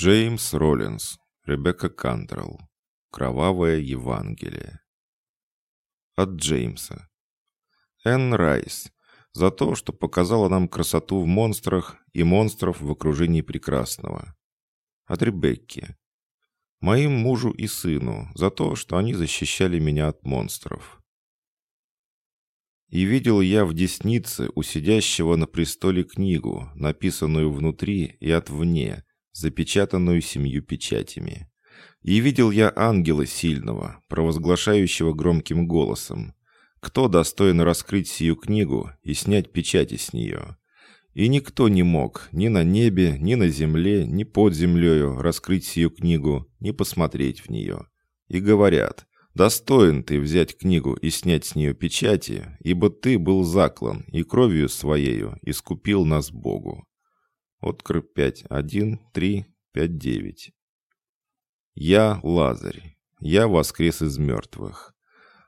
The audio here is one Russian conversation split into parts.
Джеймс Роллинс, Ребекка Кантрелл. Кровавое Евангелие. От Джеймса. Энн Райс. За то, что показала нам красоту в монстрах и монстров в окружении прекрасного. От Ребекки. Моим мужу и сыну за то, что они защищали меня от монстров. И видел я в деснице у сидящего на престоле книгу, написанную внутри и отвне, запечатанную семью печатями. И видел я ангела сильного, провозглашающего громким голосом, «Кто достоин раскрыть сию книгу и снять печати с нее?» И никто не мог ни на небе, ни на земле, ни под землею раскрыть сию книгу, ни посмотреть в нее. И говорят, «Достоин ты взять книгу и снять с нее печати, ибо ты был заклан и кровью своею искупил нас Богу». Откры 5.1, 3, 5.9. «Я Лазарь. Я воскрес из мертвых.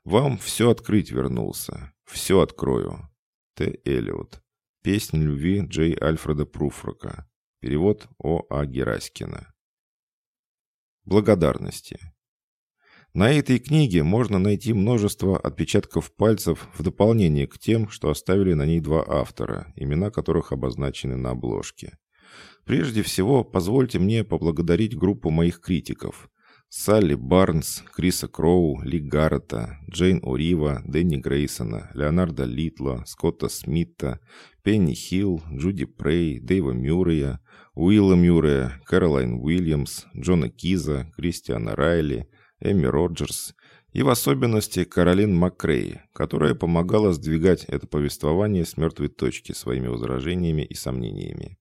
Вам все открыть вернулся. Все открою». Т. Эллиот. Песнь любви Джей Альфреда Пруфрока. Перевод О. А. Гераськина. Благодарности. На этой книге можно найти множество отпечатков пальцев в дополнение к тем, что оставили на ней два автора, имена которых обозначены на обложке. Прежде всего, позвольте мне поблагодарить группу моих критиков. Салли Барнс, Криса Кроу, Ли Гаррета, Джейн О'Рива, Дэнни Грейсона, Леонарда Литла, Скотта Смита, Пенни Хилл, Джуди Прей, Дэйва Мюррея, Уилла Мюррея, Кэролайн Уильямс, Джона Киза, Кристиана Райли, Эми Роджерс и в особенности Каролин Макрей, которая помогала сдвигать это повествование с мертвой точки своими возражениями и сомнениями.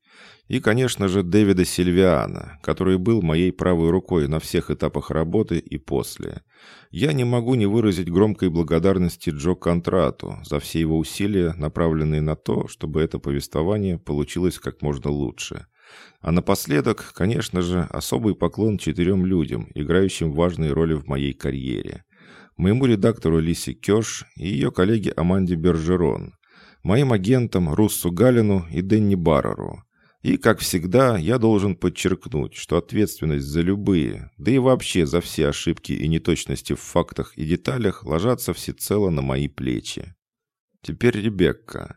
И, конечно же, Дэвида Сильвиана, который был моей правой рукой на всех этапах работы и после. Я не могу не выразить громкой благодарности Джо Контрату за все его усилия, направленные на то, чтобы это повествование получилось как можно лучше. А напоследок, конечно же, особый поклон четырем людям, играющим важные роли в моей карьере. Моему редактору Лисе Кёш и ее коллеге Аманде Бержерон, моим агентам Руссу Галину и Денни Барреру. И, как всегда, я должен подчеркнуть, что ответственность за любые, да и вообще за все ошибки и неточности в фактах и деталях ложатся всецело на мои плечи. Теперь Ребекка.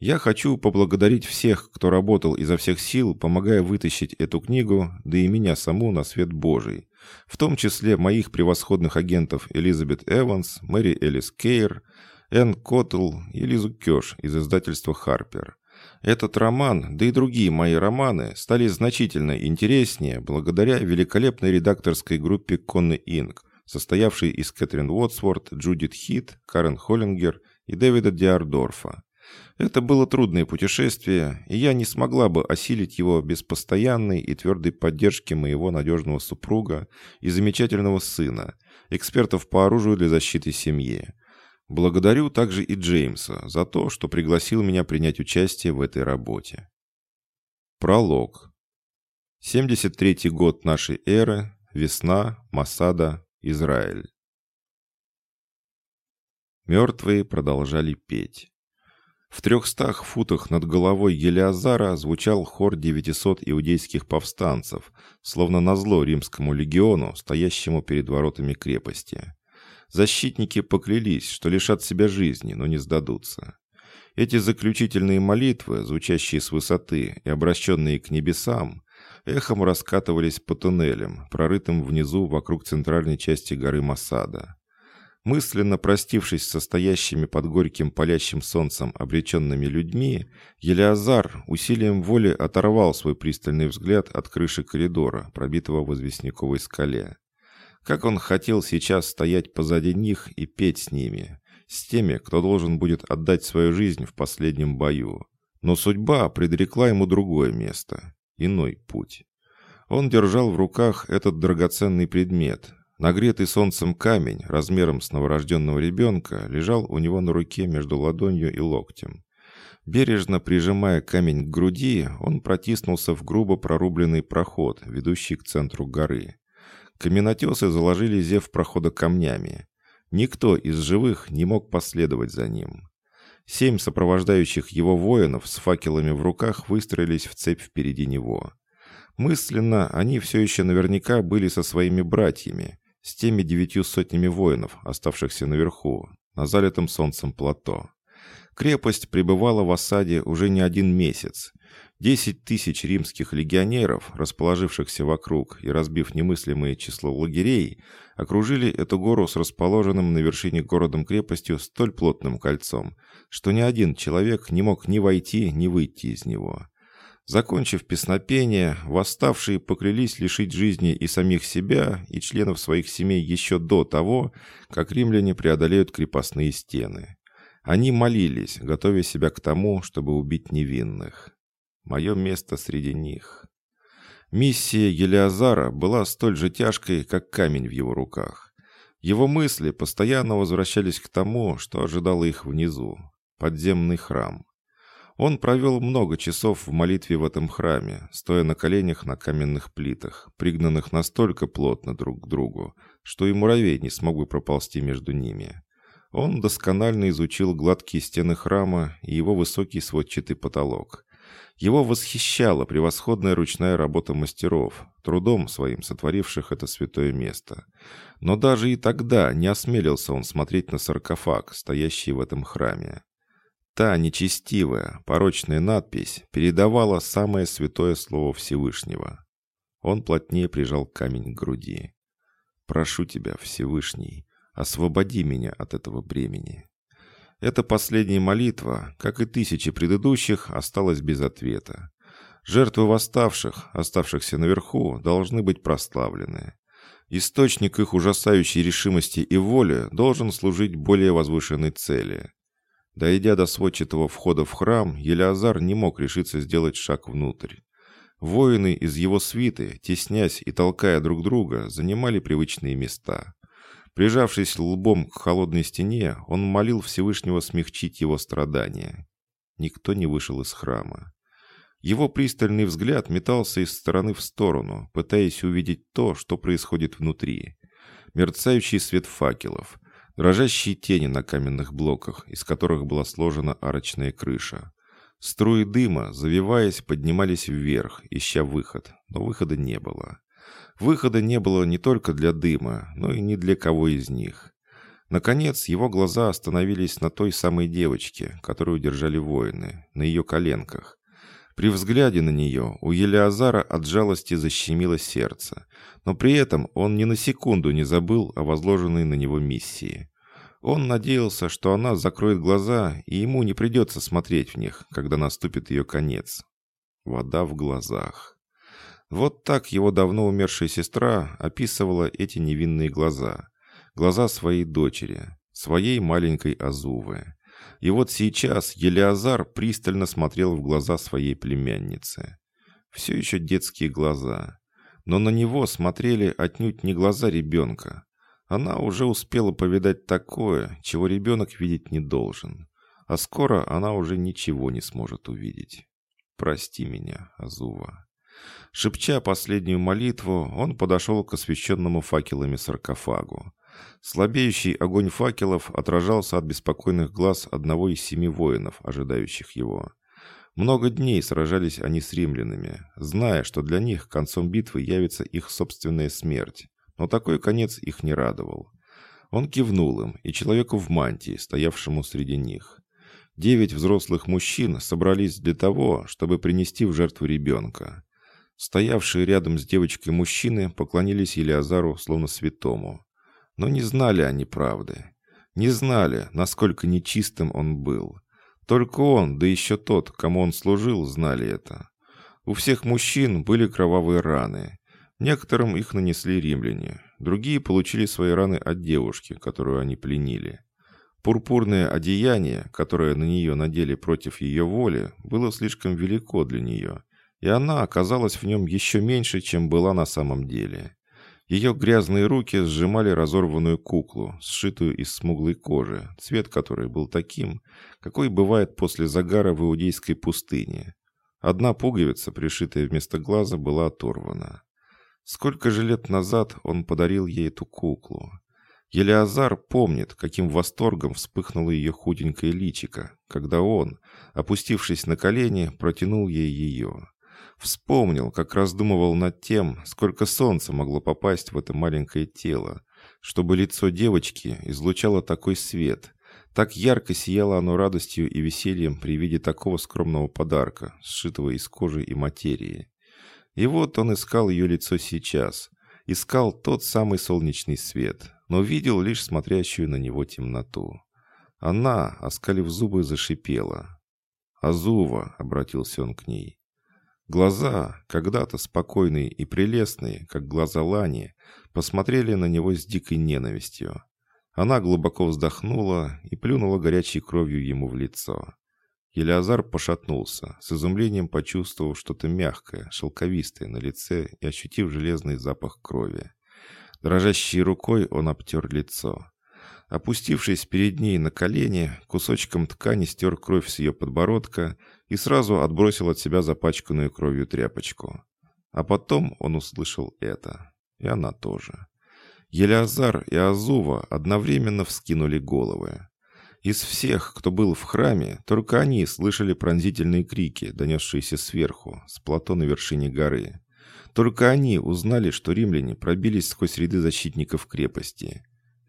Я хочу поблагодарить всех, кто работал изо всех сил, помогая вытащить эту книгу, да и меня саму на свет Божий, в том числе моих превосходных агентов Элизабет Эванс, Мэри Элис Кейр, Энн Коттл и Лизу Кёш из издательства «Харпер». Этот роман, да и другие мои романы, стали значительно интереснее благодаря великолепной редакторской группе «Конны Инк», состоявшей из Кэтрин Уотсворт, Джудит Хит, Карен Холлингер и Дэвида Диардорфа. Это было трудное путешествие, и я не смогла бы осилить его без постоянной и твердой поддержки моего надежного супруга и замечательного сына, экспертов по оружию для защиты семьи. Благодарю также и Джеймса за то, что пригласил меня принять участие в этой работе. Пролог. 73-й год нашей эры, весна, Масада, Израиль. Мертвые продолжали петь. В трехстах футах над головой Елиазара звучал хор 900 иудейских повстанцев, словно назло римскому легиону, стоящему перед воротами крепости. Защитники поклялись, что лишат себя жизни, но не сдадутся. Эти заключительные молитвы, звучащие с высоты и обращенные к небесам, эхом раскатывались по туннелям, прорытым внизу вокруг центральной части горы Масада. Мысленно простившись со стоящими под горьким палящим солнцем обреченными людьми, Елиазар усилием воли оторвал свой пристальный взгляд от крыши коридора, пробитого в известняковой скале. Как он хотел сейчас стоять позади них и петь с ними, с теми, кто должен будет отдать свою жизнь в последнем бою. Но судьба предрекла ему другое место, иной путь. Он держал в руках этот драгоценный предмет, Нагретый солнцем камень, размером с новорожденного ребенка, лежал у него на руке между ладонью и локтем. Бережно прижимая камень к груди, он протиснулся в грубо прорубленный проход, ведущий к центру горы. Каменотесы заложили зев прохода камнями. Никто из живых не мог последовать за ним. Семь сопровождающих его воинов с факелами в руках выстроились в цепь впереди него. Мысленно они все еще наверняка были со своими братьями, с теми девятью сотнями воинов, оставшихся наверху, на залитом солнцем плато. Крепость пребывала в осаде уже не один месяц. Десять тысяч римских легионеров, расположившихся вокруг и разбив немыслимое число лагерей, окружили эту гору с расположенным на вершине городом-крепостью столь плотным кольцом, что ни один человек не мог ни войти, ни выйти из него. Закончив песнопение, восставшие поклялись лишить жизни и самих себя, и членов своих семей еще до того, как римляне преодолеют крепостные стены. Они молились, готовя себя к тому, чтобы убить невинных. Мое место среди них. Миссия Елиазара была столь же тяжкой, как камень в его руках. Его мысли постоянно возвращались к тому, что ожидало их внизу – подземный храм. Он провел много часов в молитве в этом храме, стоя на коленях на каменных плитах, пригнанных настолько плотно друг к другу, что и муравей не смог бы проползти между ними. Он досконально изучил гладкие стены храма и его высокий сводчатый потолок. Его восхищала превосходная ручная работа мастеров, трудом своим сотворивших это святое место. Но даже и тогда не осмелился он смотреть на саркофаг, стоящий в этом храме. Та нечестивая, порочная надпись передавала самое святое слово Всевышнего. Он плотнее прижал камень к груди. «Прошу тебя, Всевышний, Освободи меня от этого бремени. Эта последняя молитва, как и тысячи предыдущих, осталась без ответа. Жертвы восставших, оставшихся наверху, должны быть прославлены. Источник их ужасающей решимости и воли должен служить более возвышенной цели. Дойдя до сводчатого входа в храм, Елеазар не мог решиться сделать шаг внутрь. Воины из его свиты, теснясь и толкая друг друга, занимали привычные места. Прижавшись лбом к холодной стене, он молил Всевышнего смягчить его страдания. Никто не вышел из храма. Его пристальный взгляд метался из стороны в сторону, пытаясь увидеть то, что происходит внутри. Мерцающий свет факелов, дрожащие тени на каменных блоках, из которых была сложена арочная крыша. Струи дыма, завиваясь, поднимались вверх, ища выход, но выхода не было. Выхода не было не только для дыма, но и ни для кого из них. Наконец, его глаза остановились на той самой девочке, которую держали воины, на ее коленках. При взгляде на нее у Елеазара от жалости защемило сердце, но при этом он ни на секунду не забыл о возложенной на него миссии. Он надеялся, что она закроет глаза, и ему не придется смотреть в них, когда наступит ее конец. Вода в глазах. Вот так его давно умершая сестра описывала эти невинные глаза. Глаза своей дочери, своей маленькой Азувы. И вот сейчас Елеазар пристально смотрел в глаза своей племянницы. Все еще детские глаза. Но на него смотрели отнюдь не глаза ребенка. Она уже успела повидать такое, чего ребенок видеть не должен. А скоро она уже ничего не сможет увидеть. Прости меня, Азува. Шепча последнюю молитву, он подошел к освещенному факелами саркофагу. Слабеющий огонь факелов отражался от беспокойных глаз одного из семи воинов, ожидающих его. Много дней сражались они с римлянами, зная, что для них концом битвы явится их собственная смерть. Но такой конец их не радовал. Он кивнул им и человеку в мантии, стоявшему среди них. Девять взрослых мужчин собрались для того, чтобы принести в жертву ребенка. Стоявшие рядом с девочкой мужчины поклонились Елиазару словно святому. Но не знали они правды. Не знали, насколько нечистым он был. Только он, да еще тот, кому он служил, знали это. У всех мужчин были кровавые раны. Некоторым их нанесли римляне. Другие получили свои раны от девушки, которую они пленили. Пурпурное одеяние, которое на нее надели против ее воли, было слишком велико для нее, и она оказалась в нем еще меньше, чем была на самом деле. Ее грязные руки сжимали разорванную куклу, сшитую из смуглой кожи, цвет которой был таким, какой бывает после загара в иудейской пустыне. Одна пуговица, пришитая вместо глаза, была оторвана. Сколько же лет назад он подарил ей эту куклу? Елеазар помнит, каким восторгом вспыхнуло ее худенькое личико, когда он, опустившись на колени, протянул ей ее. Вспомнил, как раздумывал над тем, сколько солнца могло попасть в это маленькое тело, чтобы лицо девочки излучало такой свет. Так ярко сияло оно радостью и весельем при виде такого скромного подарка, сшитого из кожи и материи. И вот он искал ее лицо сейчас, искал тот самый солнечный свет, но видел лишь смотрящую на него темноту. Она, оскалив зубы, зашипела. «Азува!» — обратился он к ней. Глаза, когда-то спокойные и прелестные, как глаза Лани, посмотрели на него с дикой ненавистью. Она глубоко вздохнула и плюнула горячей кровью ему в лицо. Елеазар пошатнулся, с изумлением почувствовав что-то мягкое, шелковистое на лице и ощутив железный запах крови. Дрожащей рукой он обтер лицо. Опустившись перед ней на колени, кусочком ткани стер кровь с ее подбородка и сразу отбросил от себя запачканную кровью тряпочку. А потом он услышал это. И она тоже. Елеазар и Азува одновременно вскинули головы. Из всех, кто был в храме, только они слышали пронзительные крики, донесшиеся сверху, с плато на вершине горы. Только они узнали, что римляне пробились сквозь ряды защитников крепости.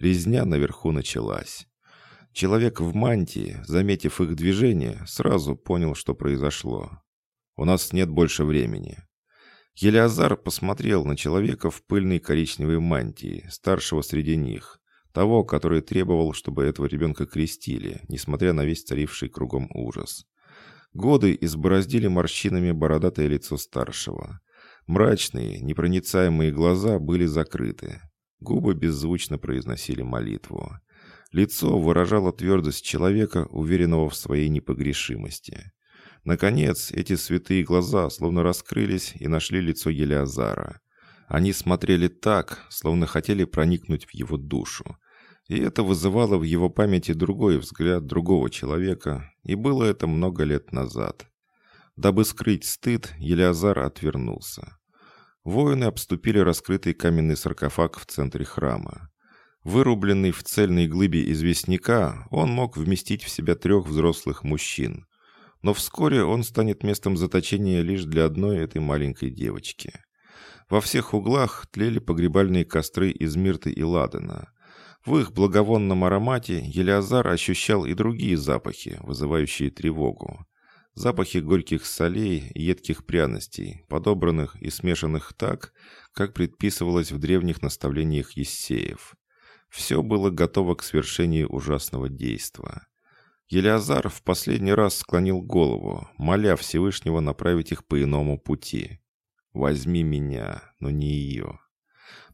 Резня наверху началась. Человек в мантии, заметив их движение, сразу понял, что произошло. «У нас нет больше времени». Елеазар посмотрел на человека в пыльной коричневой мантии, старшего среди них, того, который требовал, чтобы этого ребенка крестили, несмотря на весь царивший кругом ужас. Годы избороздили морщинами бородатое лицо старшего. Мрачные, непроницаемые глаза были закрыты. Губы беззвучно произносили молитву. Лицо выражало твердость человека, уверенного в своей непогрешимости. Наконец, эти святые глаза словно раскрылись и нашли лицо Елеазара. Они смотрели так, словно хотели проникнуть в его душу. И это вызывало в его памяти другой взгляд другого человека, и было это много лет назад. Дабы скрыть стыд, Елеазар отвернулся. Воины обступили раскрытый каменный саркофаг в центре храма. Вырубленный в цельной глыбе известняка, он мог вместить в себя трех взрослых мужчин. Но вскоре он станет местом заточения лишь для одной этой маленькой девочки. Во всех углах тлели погребальные костры из мирты и ладана. В их благовонном аромате Елеазар ощущал и другие запахи, вызывающие тревогу. Запахи горьких солей едких пряностей, подобранных и смешанных так, как предписывалось в древних наставлениях Ессеев. Все было готово к свершению ужасного действа. Елеазар в последний раз склонил голову, моля Всевышнего направить их по иному пути. «Возьми меня, но не ее».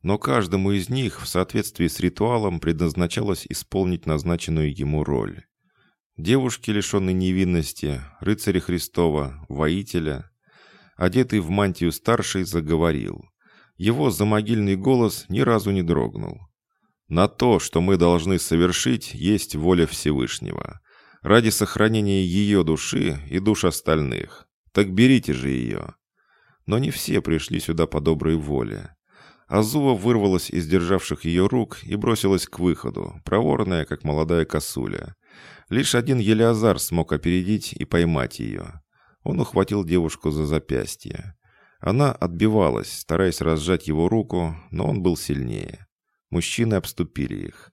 Но каждому из них в соответствии с ритуалом предназначалось исполнить назначенную ему роль девушки, лишенной невинности, рыцаря Христова, воителя. Одетый в мантию старший заговорил. Его замогильный голос ни разу не дрогнул. «На то, что мы должны совершить, есть воля Всевышнего. Ради сохранения ее души и душ остальных. Так берите же ее». Но не все пришли сюда по доброй воле. Азува вырвалась из державших ее рук и бросилась к выходу, проворная, как молодая косуля. Лишь один Елеазар смог опередить и поймать ее. Он ухватил девушку за запястье. Она отбивалась, стараясь разжать его руку, но он был сильнее. Мужчины обступили их.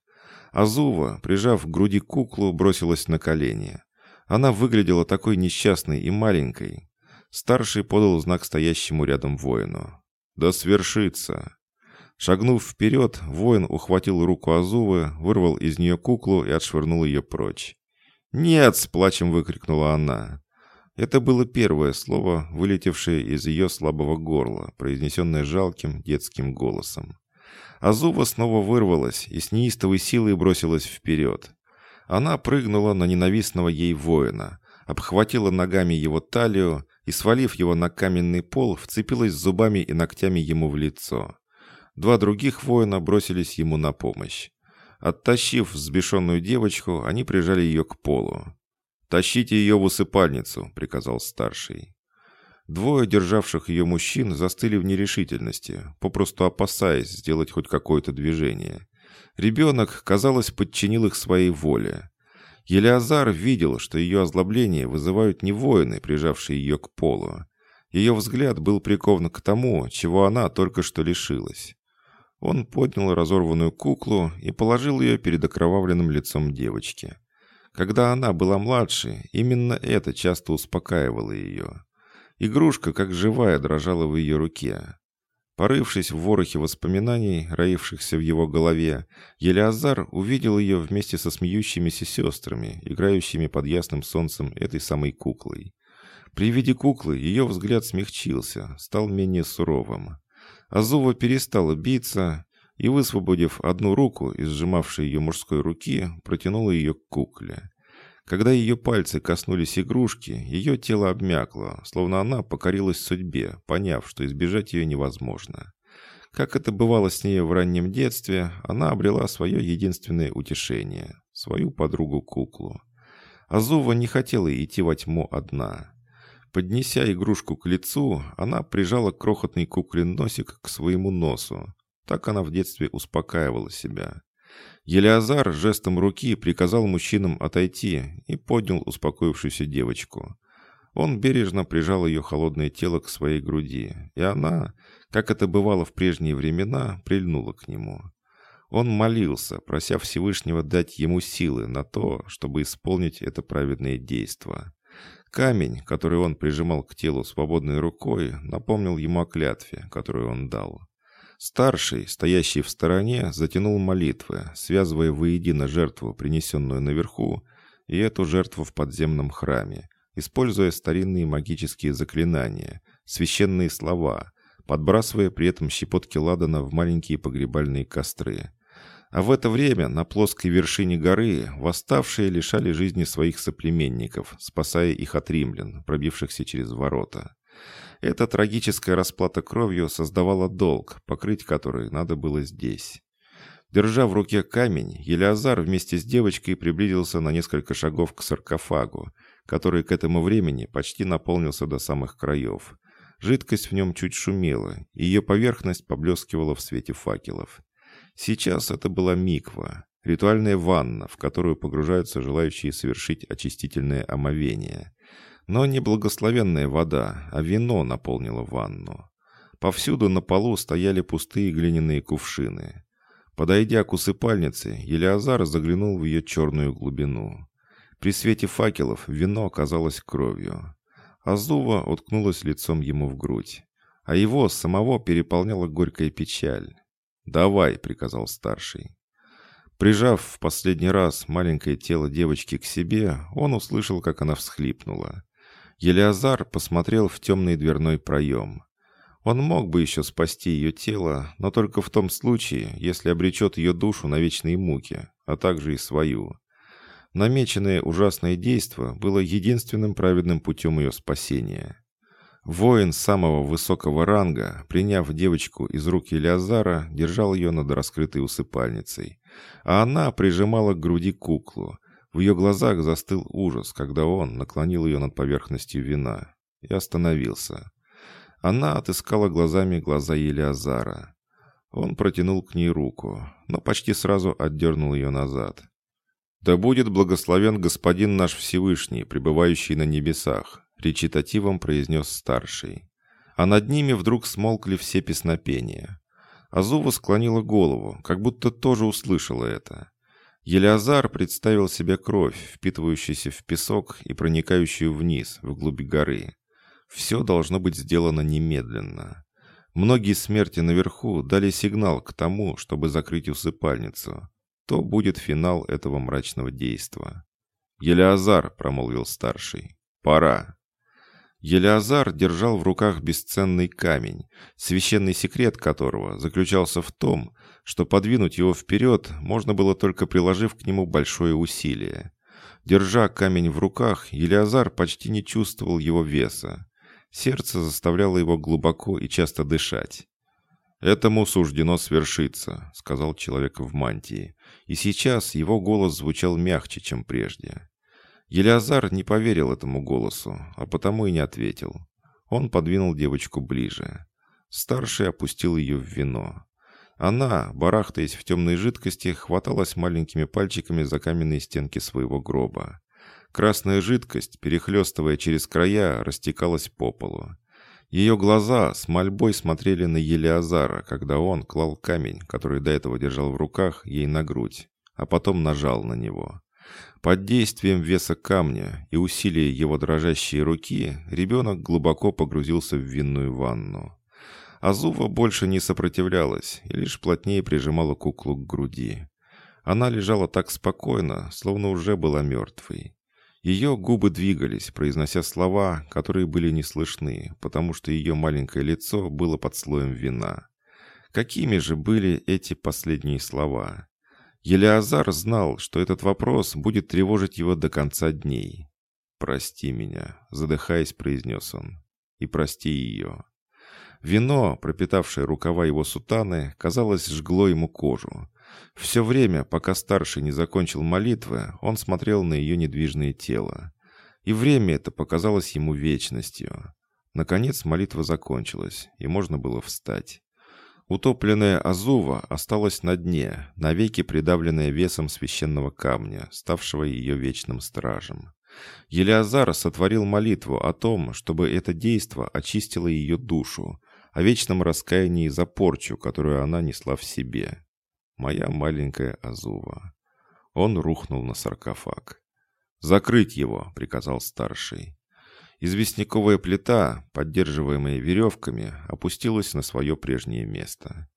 Азува, прижав к груди куклу, бросилась на колени. Она выглядела такой несчастной и маленькой. Старший подал знак стоящему рядом воину. «Да свершится!» Шагнув вперед, воин ухватил руку Азувы, вырвал из нее куклу и отшвырнул ее прочь. «Нет!» — с плачем выкрикнула она. Это было первое слово, вылетевшее из ее слабого горла, произнесенное жалким детским голосом. Азува снова вырвалась и с неистовой силой бросилась вперед. Она прыгнула на ненавистного ей воина, обхватила ногами его талию и, свалив его на каменный пол, вцепилась зубами и ногтями ему в лицо. Два других воина бросились ему на помощь. Оттащив взбешенную девочку, они прижали ее к полу. «Тащите ее в усыпальницу», — приказал старший. Двое державших ее мужчин застыли в нерешительности, попросту опасаясь сделать хоть какое-то движение. Ребенок, казалось, подчинил их своей воле. Елеазар видел, что ее озлобление вызывают не воины, прижавшие ее к полу. Ее взгляд был прикован к тому, чего она только что лишилась. Он поднял разорванную куклу и положил ее перед окровавленным лицом девочки. Когда она была младше, именно это часто успокаивало ее. Игрушка, как живая, дрожала в ее руке. Порывшись в ворохе воспоминаний, роившихся в его голове, Елеазар увидел ее вместе со смеющимися сестрами, играющими под ясным солнцем этой самой куклой. При виде куклы ее взгляд смягчился, стал менее суровым. Азува перестала биться и, высвободив одну руку из сжимавшей ее мужской руки, протянула ее к кукле. Когда ее пальцы коснулись игрушки, ее тело обмякло, словно она покорилась судьбе, поняв, что избежать ее невозможно. Как это бывало с ней в раннем детстве, она обрела свое единственное утешение – свою подругу-куклу. Азува не хотела идти во тьму одна. Поднеся игрушку к лицу, она прижала крохотный куклин носик к своему носу. Так она в детстве успокаивала себя. Елеазар жестом руки приказал мужчинам отойти и поднял успокоившуюся девочку. Он бережно прижал ее холодное тело к своей груди, и она, как это бывало в прежние времена, прильнула к нему. Он молился, прося Всевышнего дать ему силы на то, чтобы исполнить это праведное действо. Камень, который он прижимал к телу свободной рукой, напомнил ему о клятве, которую он дал. Старший, стоящий в стороне, затянул молитвы, связывая воедино жертву, принесенную наверху, и эту жертву в подземном храме, используя старинные магические заклинания, священные слова, подбрасывая при этом щепотки ладана в маленькие погребальные костры. А в это время на плоской вершине горы восставшие лишали жизни своих соплеменников, спасая их от римлян, пробившихся через ворота. Эта трагическая расплата кровью создавала долг, покрыть который надо было здесь. Держа в руке камень, Елеазар вместе с девочкой приблизился на несколько шагов к саркофагу, который к этому времени почти наполнился до самых краев. Жидкость в нем чуть шумела, и ее поверхность поблескивала в свете факелов. Сейчас это была миква, ритуальная ванна, в которую погружаются желающие совершить очистительное омовение. Но не благословенная вода, а вино наполнило ванну. Повсюду на полу стояли пустые глиняные кувшины. Подойдя к усыпальнице, Елеазар заглянул в ее черную глубину. При свете факелов вино оказалось кровью. Азува уткнулась лицом ему в грудь, а его самого переполняла горькая печаль. «Давай», — приказал старший. Прижав в последний раз маленькое тело девочки к себе, он услышал, как она всхлипнула. Елеазар посмотрел в темный дверной проем. Он мог бы еще спасти ее тело, но только в том случае, если обречет ее душу на вечные муки, а также и свою. Намеченное ужасное действо было единственным праведным путем ее спасения. Воин самого высокого ранга, приняв девочку из рук Елеазара, держал ее над раскрытой усыпальницей, а она прижимала к груди куклу, в ее глазах застыл ужас, когда он наклонил ее над поверхностью вина и остановился. Она отыскала глазами глаза Елиазара. Он протянул к ней руку, но почти сразу отдернул ее назад. «Да будет благословен господин наш Всевышний, пребывающий на небесах», речитативом произнес старший. А над ними вдруг смолкли все песнопения. Азува склонила голову, как будто тоже услышала это. Елеазар представил себе кровь, впитывающуюся в песок и проникающую вниз, вглубь горы. Все должно быть сделано немедленно. Многие смерти наверху дали сигнал к тому, чтобы закрыть усыпальницу. То будет финал этого мрачного действа. «Елеазар», — промолвил старший, — «пора». Елеазар держал в руках бесценный камень, священный секрет которого заключался в том, что подвинуть его вперед можно было только приложив к нему большое усилие. Держа камень в руках, Елеазар почти не чувствовал его веса. Сердце заставляло его глубоко и часто дышать. «Этому суждено свершиться», — сказал человек в мантии, и сейчас его голос звучал мягче, чем прежде. Елеазар не поверил этому голосу, а потому и не ответил. Он подвинул девочку ближе. Старший опустил ее в вино. Она, барахтаясь в темной жидкости, хваталась маленькими пальчиками за каменные стенки своего гроба. Красная жидкость, перехлестывая через края, растекалась по полу. Ее глаза с мольбой смотрели на Елеазара, когда он клал камень, который до этого держал в руках, ей на грудь, а потом нажал на него. Под действием веса камня и усилия его дрожащей руки ребенок глубоко погрузился в винную ванну. Азува больше не сопротивлялась и лишь плотнее прижимала куклу к груди. Она лежала так спокойно, словно уже была мертвой. Ее губы двигались, произнося слова, которые были не слышны, потому что ее маленькое лицо было под слоем вина. Какими же были эти последние слова? Елеазар знал, что этот вопрос будет тревожить его до конца дней. «Прости меня», — задыхаясь, произнес он. «И прости ее». Вино, пропитавшее рукава его сутаны, казалось, жгло ему кожу. Все время, пока старший не закончил молитвы, он смотрел на ее недвижное тело. И время это показалось ему вечностью. Наконец молитва закончилась, и можно было встать. Утопленная Азува осталась на дне, навеки придавленная весом священного камня, ставшего ее вечным стражем. Елеазар сотворил молитву о том, чтобы это действо очистило ее душу, о вечном раскаянии за порчу, которую она несла в себе. Моя маленькая Азува. Он рухнул на саркофаг. «Закрыть его!» — приказал старший. Известняковая плита, поддерживаемая веревками, опустилась на свое прежнее место.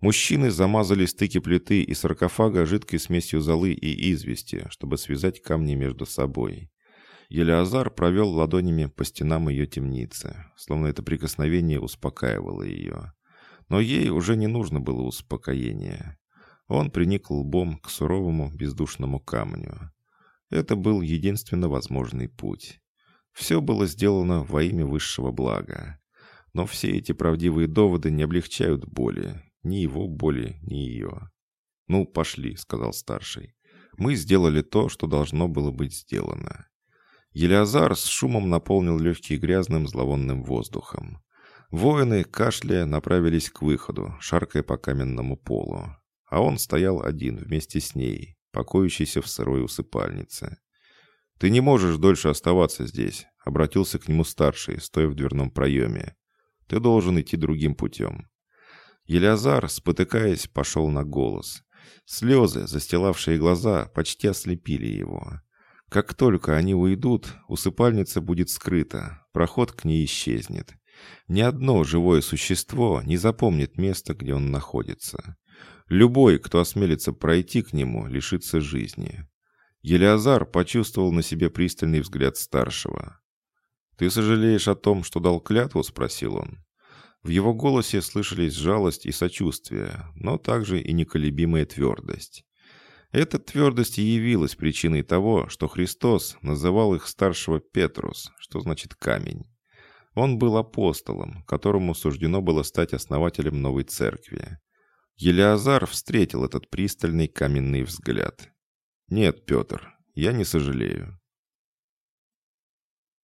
Мужчины замазали стыки плиты и саркофага жидкой смесью золы и извести, чтобы связать камни между собой. Елеазар провел ладонями по стенам ее темницы, словно это прикосновение успокаивало ее. Но ей уже не нужно было успокоения. Он приник лбом к суровому бездушному камню. Это был единственно возможный путь. Все было сделано во имя высшего блага. Но все эти правдивые доводы не облегчают боли. Ни его боли, ни ее. «Ну, пошли», — сказал старший. «Мы сделали то, что должно было быть сделано». Елеазар с шумом наполнил легкие грязным зловонным воздухом. Воины, кашляя, направились к выходу, шаркая по каменному полу а он стоял один вместе с ней, покоящийся в сырой усыпальнице. «Ты не можешь дольше оставаться здесь», — обратился к нему старший, стоя в дверном проеме. «Ты должен идти другим путем». Елязар, спотыкаясь, пошел на голос. Слезы, застилавшие глаза, почти ослепили его. Как только они уйдут, усыпальница будет скрыта, проход к ней исчезнет. Ни одно живое существо не запомнит место, где он находится. Любой, кто осмелится пройти к нему, лишится жизни. Елеазар почувствовал на себе пристальный взгляд старшего. «Ты сожалеешь о том, что дал клятву?» – спросил он. В его голосе слышались жалость и сочувствие, но также и неколебимая твердость. Эта твердость и явилась причиной того, что Христос называл их старшего Петрус, что значит камень. Он был апостолом, которому суждено было стать основателем новой церкви. Елеазар встретил этот пристальный каменный взгляд. «Нет, Петр, я не сожалею.